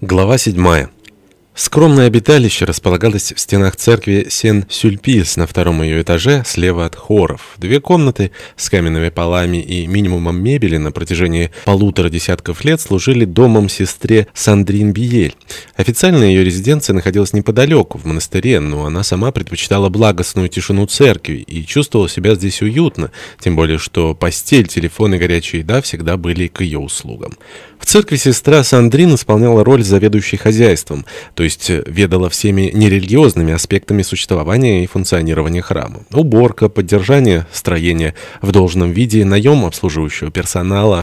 Глава 7. Скромное обиталище располагалось в стенах церкви Сен-Сюльпис на втором ее этаже, слева от хоров. Две комнаты с каменными полами и минимумом мебели на протяжении полутора десятков лет служили домом сестре Сандрин Биель. Официальная ее резиденция находилась неподалеку, в монастыре, но она сама предпочитала благостную тишину церкви и чувствовала себя здесь уютно, тем более что постель, телефон и горячая еда всегда были к ее услугам. В церкви сестра Сандрин исполняла роль заведующей хозяйством, то есть ведала всеми нерелигиозными аспектами существования и функционирования храма. Уборка, поддержание строения в должном виде, наем обслуживающего персонала,